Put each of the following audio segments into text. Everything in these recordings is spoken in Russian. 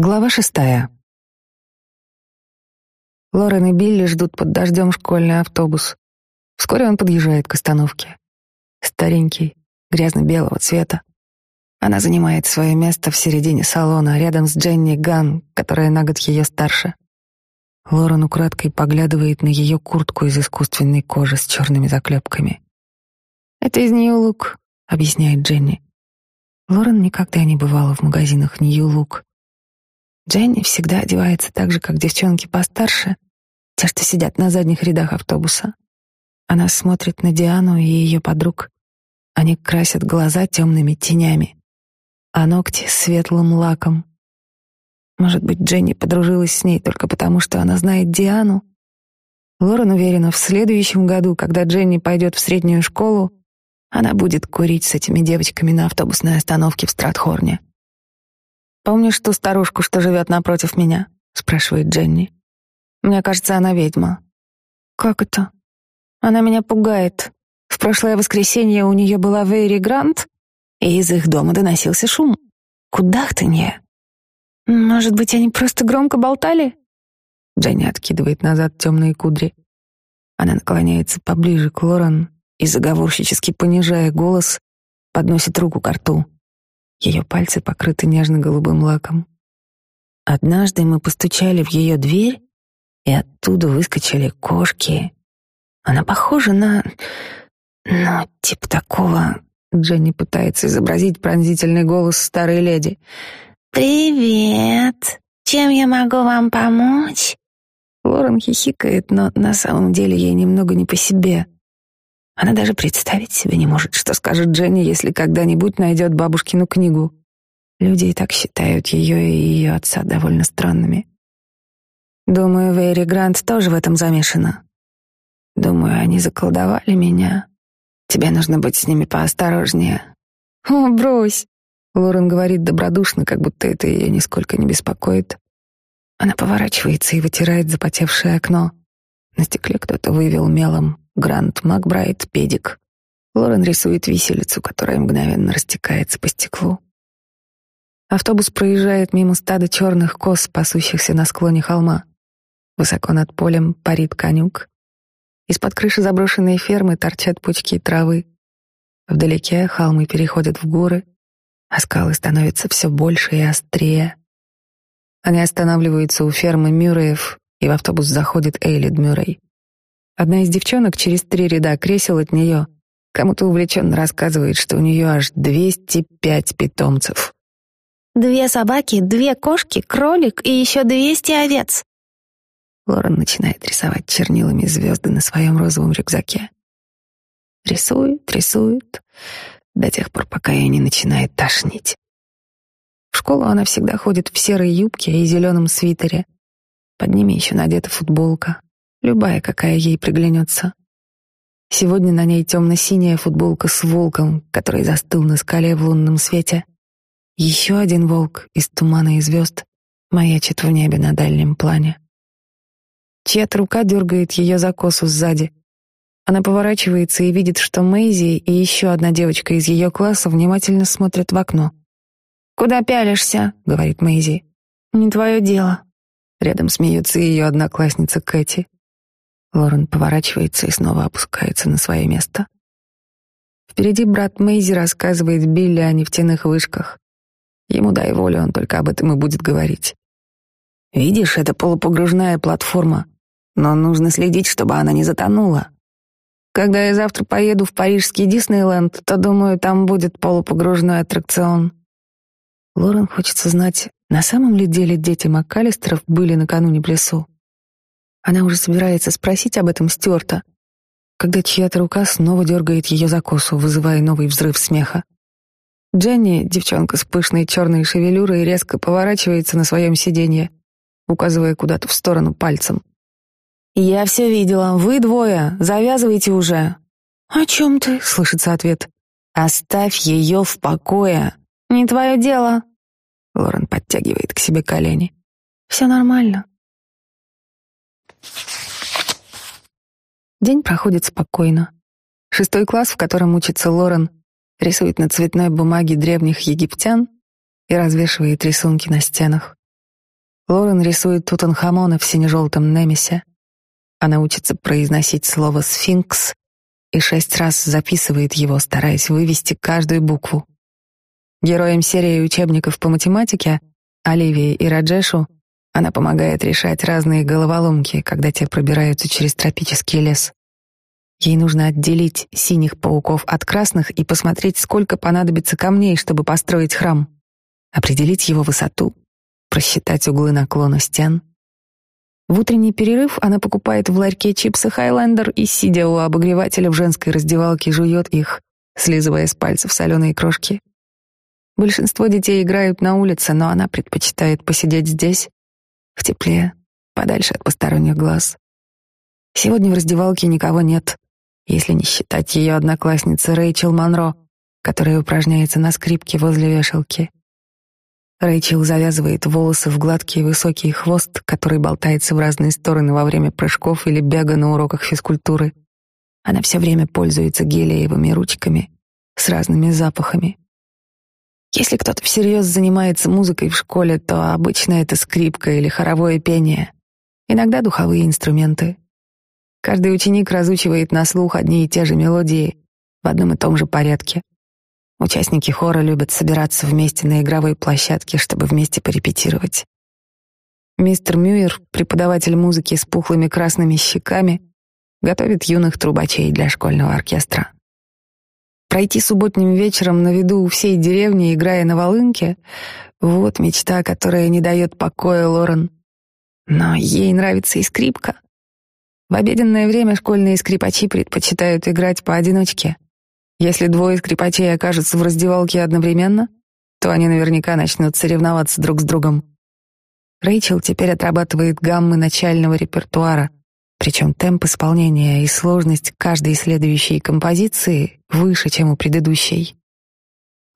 Глава шестая. Лорен и Билли ждут под дождем школьный автобус. Вскоре он подъезжает к остановке. Старенький, грязно-белого цвета. Она занимает свое место в середине салона, рядом с Дженни Ган, которая на год ее старше. Лорен украдкой поглядывает на ее куртку из искусственной кожи с черными заклепками. «Это из Нью-Лук», — объясняет Дженни. Лорен никогда не бывала в магазинах Нью-Лук, Дженни всегда одевается так же, как девчонки постарше, те, что сидят на задних рядах автобуса. Она смотрит на Диану и ее подруг. Они красят глаза темными тенями, а ногти — светлым лаком. Может быть, Дженни подружилась с ней только потому, что она знает Диану. Лорен уверена, в следующем году, когда Дженни пойдет в среднюю школу, она будет курить с этими девочками на автобусной остановке в Стратхорне. «Помнишь ту старушку, что живет напротив меня?» — спрашивает Дженни. «Мне кажется, она ведьма». «Как это?» «Она меня пугает. В прошлое воскресенье у нее была Вейри Грант, и из их дома доносился шум. Кудахтанье!» «Может быть, они просто громко болтали?» Дженни откидывает назад темные кудри. Она наклоняется поближе к Лорен и, заговорщически понижая голос, подносит руку к рту. Ее пальцы покрыты нежно-голубым лаком. Однажды мы постучали в ее дверь, и оттуда выскочили кошки. Она похожа на... Ну, типа такого... Дженни пытается изобразить пронзительный голос старой леди. «Привет! Чем я могу вам помочь?» Лорен хихикает, но на самом деле ей немного не по себе. Она даже представить себе не может, что скажет Дженни, если когда-нибудь найдет бабушкину книгу. Люди и так считают ее и ее отца довольно странными. Думаю, Вэри Грант тоже в этом замешана. Думаю, они заколдовали меня. Тебе нужно быть с ними поосторожнее. О, брось! Лорен говорит добродушно, как будто это ее нисколько не беспокоит. Она поворачивается и вытирает запотевшее окно. На стекле кто-то вывел мелом «Грант Макбрайт Педик». Лорен рисует виселицу, которая мгновенно растекается по стеклу. Автобус проезжает мимо стада черных коз, пасущихся на склоне холма. Высоко над полем парит конюк. Из-под крыши заброшенной фермы торчат пучки травы. Вдалеке холмы переходят в горы, а скалы становятся все больше и острее. Они останавливаются у фермы Мюреев, и в автобус заходит Эйлид Мюррей. Одна из девчонок через три ряда кресел от нее кому-то увлеченно рассказывает, что у нее аж 205 питомцев. «Две собаки, две кошки, кролик и еще 200 овец». Лорен начинает рисовать чернилами звезды на своем розовом рюкзаке. Рисует, рисует, до тех пор, пока ее не начинает тошнить. В школу она всегда ходит в серой юбке и зеленом свитере — под ними еще надета футболка, любая, какая ей приглянется. Сегодня на ней темно-синяя футболка с волком, который застыл на скале в лунном свете. Еще один волк из тумана и звезд маячит в небе на дальнем плане. Чья-то рука дергает ее за косу сзади. Она поворачивается и видит, что Мэйзи и еще одна девочка из ее класса внимательно смотрят в окно. «Куда пялишься?» — говорит Мэйзи. «Не твое дело», Рядом смеется ее одноклассница Кэти. Лорен поворачивается и снова опускается на свое место. Впереди брат Мэйзи рассказывает Билли о нефтяных вышках. Ему дай волю, он только об этом и будет говорить. «Видишь, это полупогружная платформа, но нужно следить, чтобы она не затонула. Когда я завтра поеду в парижский Диснейленд, то, думаю, там будет полупогружной аттракцион». Лорен хочется знать, на самом ли деле дети Маккалистеров были накануне в лесу. Она уже собирается спросить об этом Стюарта, когда чья-то рука снова дергает ее за косу, вызывая новый взрыв смеха. Дженни, девчонка с пышной черной шевелюрой, резко поворачивается на своем сиденье, указывая куда-то в сторону пальцем. «Я все видела. Вы двое. Завязывайте уже». «О чем ты?» — слышится ответ. «Оставь ее в покое», «Не твое дело!» Лорен подтягивает к себе колени. «Все нормально». День проходит спокойно. Шестой класс, в котором учится Лорен, рисует на цветной бумаге древних египтян и развешивает рисунки на стенах. Лорен рисует Тутанхамона в сине-желтом немесе. Она учится произносить слово «сфинкс» и шесть раз записывает его, стараясь вывести каждую букву. Героем серии учебников по математике, Оливии и Раджешу, она помогает решать разные головоломки, когда те пробираются через тропический лес. Ей нужно отделить синих пауков от красных и посмотреть, сколько понадобится камней, чтобы построить храм, определить его высоту, просчитать углы наклона стен. В утренний перерыв она покупает в ларьке чипсы «Хайлендер» и, сидя у обогревателя в женской раздевалке, жует их, слизывая с пальцев соленые крошки. Большинство детей играют на улице, но она предпочитает посидеть здесь, в тепле, подальше от посторонних глаз. Сегодня в раздевалке никого нет, если не считать ее одноклассницы Рэйчел Монро, которая упражняется на скрипке возле вешалки. Рэйчел завязывает волосы в гладкий высокий хвост, который болтается в разные стороны во время прыжков или бега на уроках физкультуры. Она все время пользуется гелиевыми ручками с разными запахами. Если кто-то всерьез занимается музыкой в школе, то обычно это скрипка или хоровое пение, иногда духовые инструменты. Каждый ученик разучивает на слух одни и те же мелодии в одном и том же порядке. Участники хора любят собираться вместе на игровой площадке, чтобы вместе порепетировать. Мистер Мюер, преподаватель музыки с пухлыми красными щеками, готовит юных трубачей для школьного оркестра. Пройти субботним вечером на виду у всей деревни, играя на волынке — вот мечта, которая не дает покоя Лорен. Но ей нравится и скрипка. В обеденное время школьные скрипачи предпочитают играть поодиночке. Если двое скрипачей окажутся в раздевалке одновременно, то они наверняка начнут соревноваться друг с другом. Рэйчел теперь отрабатывает гаммы начального репертуара — причем темп исполнения и сложность каждой следующей композиции выше, чем у предыдущей.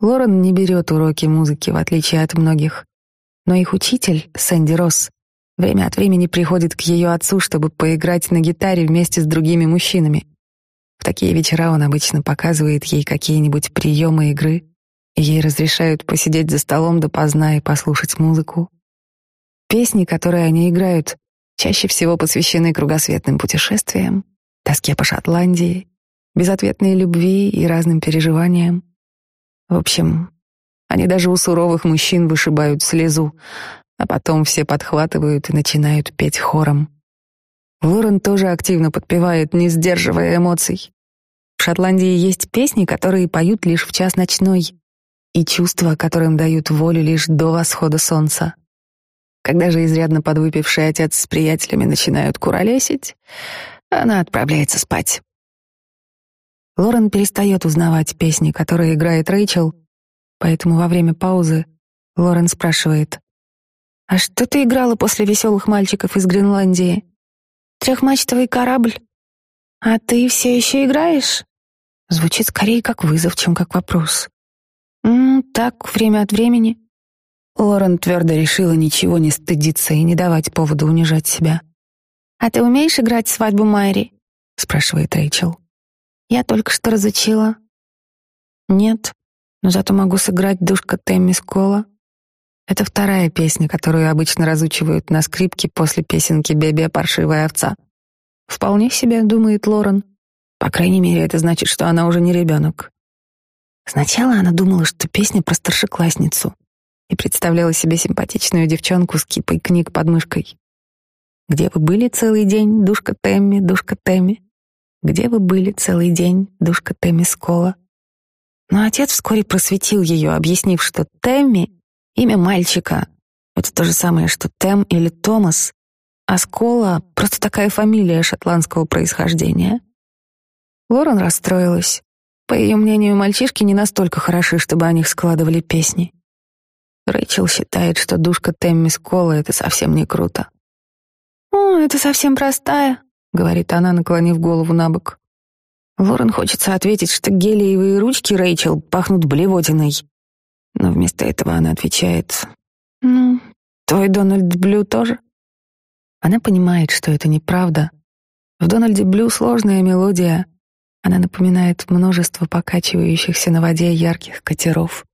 Лорен не берет уроки музыки, в отличие от многих. Но их учитель, Сэнди Росс, время от времени приходит к ее отцу, чтобы поиграть на гитаре вместе с другими мужчинами. В такие вечера он обычно показывает ей какие-нибудь приемы игры, и ей разрешают посидеть за столом допоздна и послушать музыку. Песни, которые они играют, чаще всего посвящены кругосветным путешествиям, тоске по Шотландии, безответной любви и разным переживаниям. В общем, они даже у суровых мужчин вышибают слезу, а потом все подхватывают и начинают петь хором. Лорен тоже активно подпевает, не сдерживая эмоций. В Шотландии есть песни, которые поют лишь в час ночной, и чувства, которым дают волю лишь до восхода солнца. Когда же изрядно подвыпивший отец с приятелями начинают куролесить, она отправляется спать. Лорен перестает узнавать песни, которые играет Рэйчел, поэтому во время паузы Лорен спрашивает. «А что ты играла после веселых мальчиков из Гренландии? Трехмачтовый корабль? А ты все еще играешь?» Звучит скорее как вызов, чем как вопрос. «М «Так, время от времени. Лорен твердо решила ничего не стыдиться и не давать повода унижать себя. «А ты умеешь играть свадьбу Майри?» — спрашивает Рэйчел. «Я только что разучила». «Нет, но зато могу сыграть душка Тэмми Скола». Это вторая песня, которую обычно разучивают на скрипке после песенки «Бебе паршивая овца». «Вполне себе», — думает Лорен. «По крайней мере, это значит, что она уже не ребенок». Сначала она думала, что песня про старшеклассницу — и представляла себе симпатичную девчонку с кипой книг под мышкой. «Где вы были целый день, душка Тэмми, душка Тэмми? Где вы были целый день, душка Тэмми Скола?» Но отец вскоре просветил ее, объяснив, что Тэмми — имя мальчика. Это то же самое, что Тэм или Томас. А Скола — просто такая фамилия шотландского происхождения. Лорен расстроилась. По ее мнению, мальчишки не настолько хороши, чтобы о них складывали песни. Рэйчел считает, что душка Тэмми Скола — это совсем не круто. «О, это совсем простая», — говорит она, наклонив голову на бок. Лорен хочется ответить, что гелиевые ручки Рэйчел пахнут блевотиной. Но вместо этого она отвечает, «Ну, твой Дональд Блю тоже?» Она понимает, что это неправда. В Дональде Блю сложная мелодия. Она напоминает множество покачивающихся на воде ярких катеров.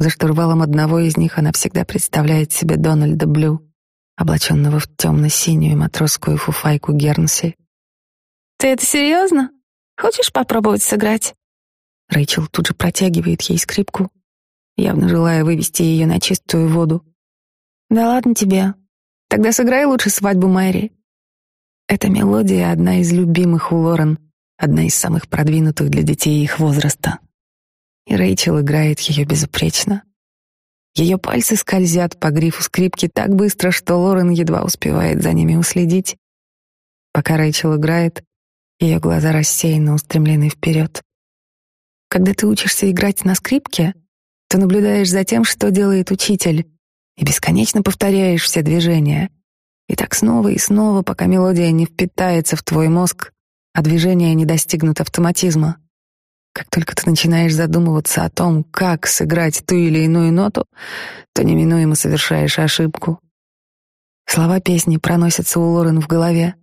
За штурвалом одного из них она всегда представляет себе Дональда Блю, облаченного в темно-синюю матросскую фуфайку Гернси. «Ты это серьезно? Хочешь попробовать сыграть?» Рэйчел тут же протягивает ей скрипку, явно желая вывести ее на чистую воду. «Да ладно тебе. Тогда сыграй лучше свадьбу Мэри». Эта мелодия одна из любимых у Лорен, одна из самых продвинутых для детей их возраста и Рэйчел играет ее безупречно. Ее пальцы скользят по грифу скрипки так быстро, что Лорен едва успевает за ними уследить. Пока Рэйчел играет, ее глаза рассеянно устремлены вперед. Когда ты учишься играть на скрипке, ты наблюдаешь за тем, что делает учитель, и бесконечно повторяешь все движения. И так снова и снова, пока мелодия не впитается в твой мозг, а движения не достигнут автоматизма. Как только ты начинаешь задумываться о том, как сыграть ту или иную ноту, то неминуемо совершаешь ошибку. Слова песни проносятся у Лорен в голове.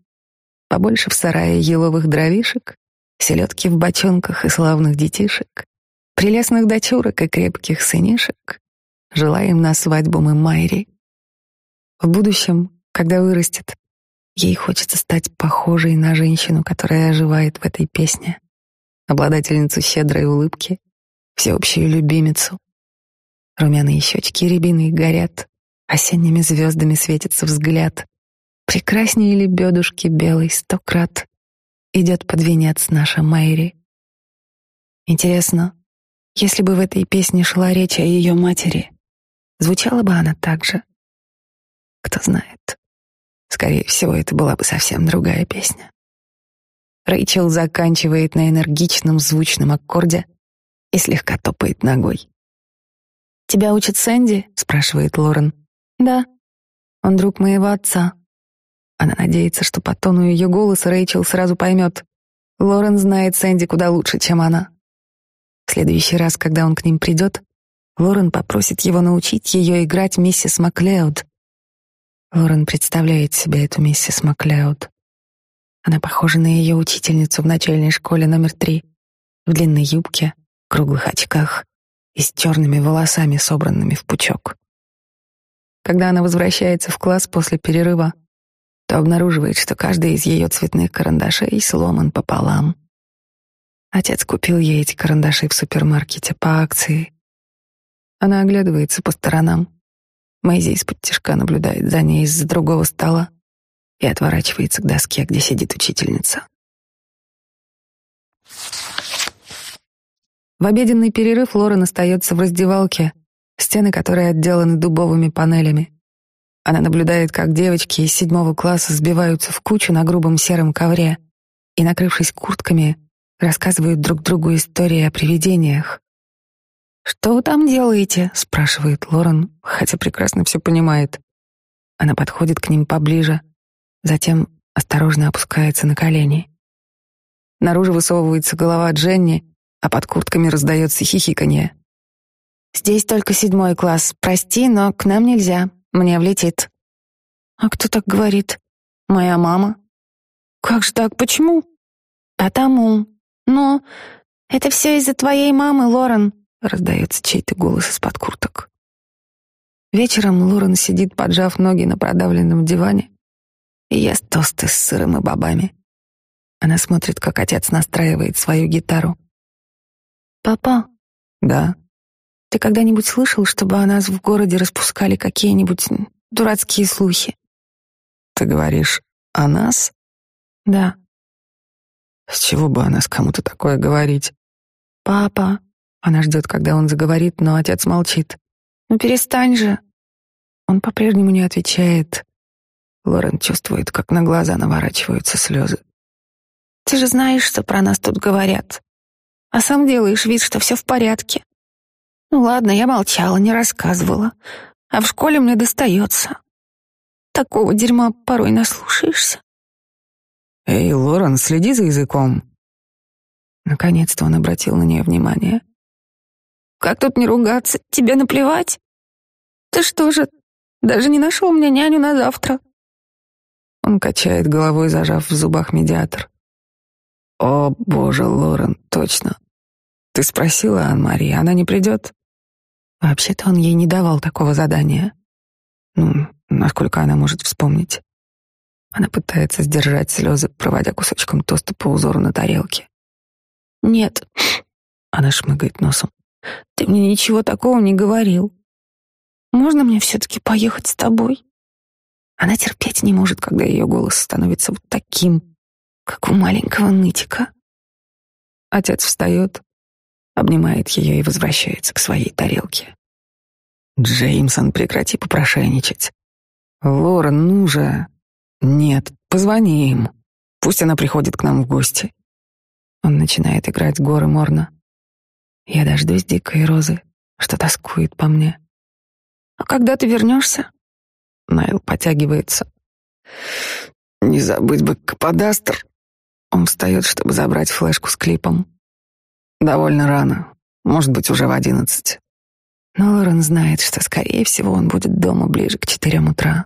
Побольше в сарае еловых дровишек, селедки в бочонках и славных детишек, прелестных дочурок и крепких сынишек. Желаем на свадьбу мы Майри. В будущем, когда вырастет, ей хочется стать похожей на женщину, которая оживает в этой песне обладательницу щедрой улыбки, всеобщую любимицу. Румяные щечки рябины горят, осенними звездами светится взгляд. Прекраснее ли бедушки белый сто крат? Идет под венец наша Мэри. Интересно, если бы в этой песне шла речь о ее матери, звучала бы она так же? Кто знает. Скорее всего, это была бы совсем другая песня. Рэйчел заканчивает на энергичном звучном аккорде и слегка топает ногой. «Тебя учит Сэнди?» — спрашивает Лорен. «Да. Он друг моего отца». Она надеется, что по тону ее голоса Рэйчел сразу поймет. Лорен знает Сэнди куда лучше, чем она. В следующий раз, когда он к ним придет, Лорен попросит его научить ее играть миссис Маклеод. Лорен представляет себе эту миссис Маклеод. Она похожа на ее учительницу в начальной школе номер три, в длинной юбке, круглых очках и с черными волосами, собранными в пучок. Когда она возвращается в класс после перерыва, то обнаруживает, что каждый из ее цветных карандашей сломан пополам. Отец купил ей эти карандаши в супермаркете по акции. Она оглядывается по сторонам. Мэйзи из-под тяжка наблюдает за ней из-за другого стола и отворачивается к доске, а где сидит учительница. В обеденный перерыв Лорен остается в раздевалке, стены которой отделаны дубовыми панелями. Она наблюдает, как девочки из седьмого класса сбиваются в кучу на грубом сером ковре и, накрывшись куртками, рассказывают друг другу истории о привидениях. «Что вы там делаете?» — спрашивает Лорен, хотя прекрасно все понимает. Она подходит к ним поближе — затем осторожно опускается на колени. Наружу высовывается голова Дженни, а под куртками раздается хихиканье. «Здесь только седьмой класс. Прости, но к нам нельзя. Мне влетит». «А кто так говорит?» «Моя мама». «Как же так? Почему?» «Потому. Но это все из-за твоей мамы, Лорен», — раздается чей-то голос из-под курток. Вечером Лорен сидит, поджав ноги на продавленном диване, и ест тосты с сыром и бобами. Она смотрит, как отец настраивает свою гитару. «Папа?» «Да?» «Ты когда-нибудь слышал, чтобы о нас в городе распускали какие-нибудь дурацкие слухи?» «Ты говоришь, о нас?» «Да». «С чего бы о нас кому-то такое говорить?» «Папа!» Она ждет, когда он заговорит, но отец молчит. «Ну перестань же!» Он по-прежнему не отвечает. Лорен чувствует, как на глаза наворачиваются слезы. «Ты же знаешь, что про нас тут говорят. А сам делаешь вид, что все в порядке. Ну ладно, я молчала, не рассказывала. А в школе мне достается. Такого дерьма порой наслушаешься». «Эй, Лорен, следи за языком». Наконец-то он обратил на нее внимание. «Как тут не ругаться? Тебе наплевать? Ты что же, даже не нашел меня няню на завтра?» Он качает головой, зажав в зубах медиатор. «О, боже, Лорен, точно. Ты спросила Ан Мари, она не придет?» Вообще-то он ей не давал такого задания. Ну, насколько она может вспомнить. Она пытается сдержать слезы, проводя кусочком тоста по узору на тарелке. «Нет», — она шмыгает носом, — «ты мне ничего такого не говорил. Можно мне все-таки поехать с тобой?» Она терпеть не может, когда ее голос становится вот таким, как у маленького нытика. Отец встает, обнимает ее и возвращается к своей тарелке. «Джеймсон, прекрати попрошайничать. Лорен, ну же. Нет, позвони им. Пусть она приходит к нам в гости». Он начинает играть горы Морна. Я дождусь дикой розы, что тоскует по мне. «А когда ты вернешься?» Найл потягивается. «Не забыть бы каподастр!» Он встает, чтобы забрать флешку с клипом. «Довольно рано. Может быть, уже в одиннадцать». Но Лорен знает, что, скорее всего, он будет дома ближе к четырем утра.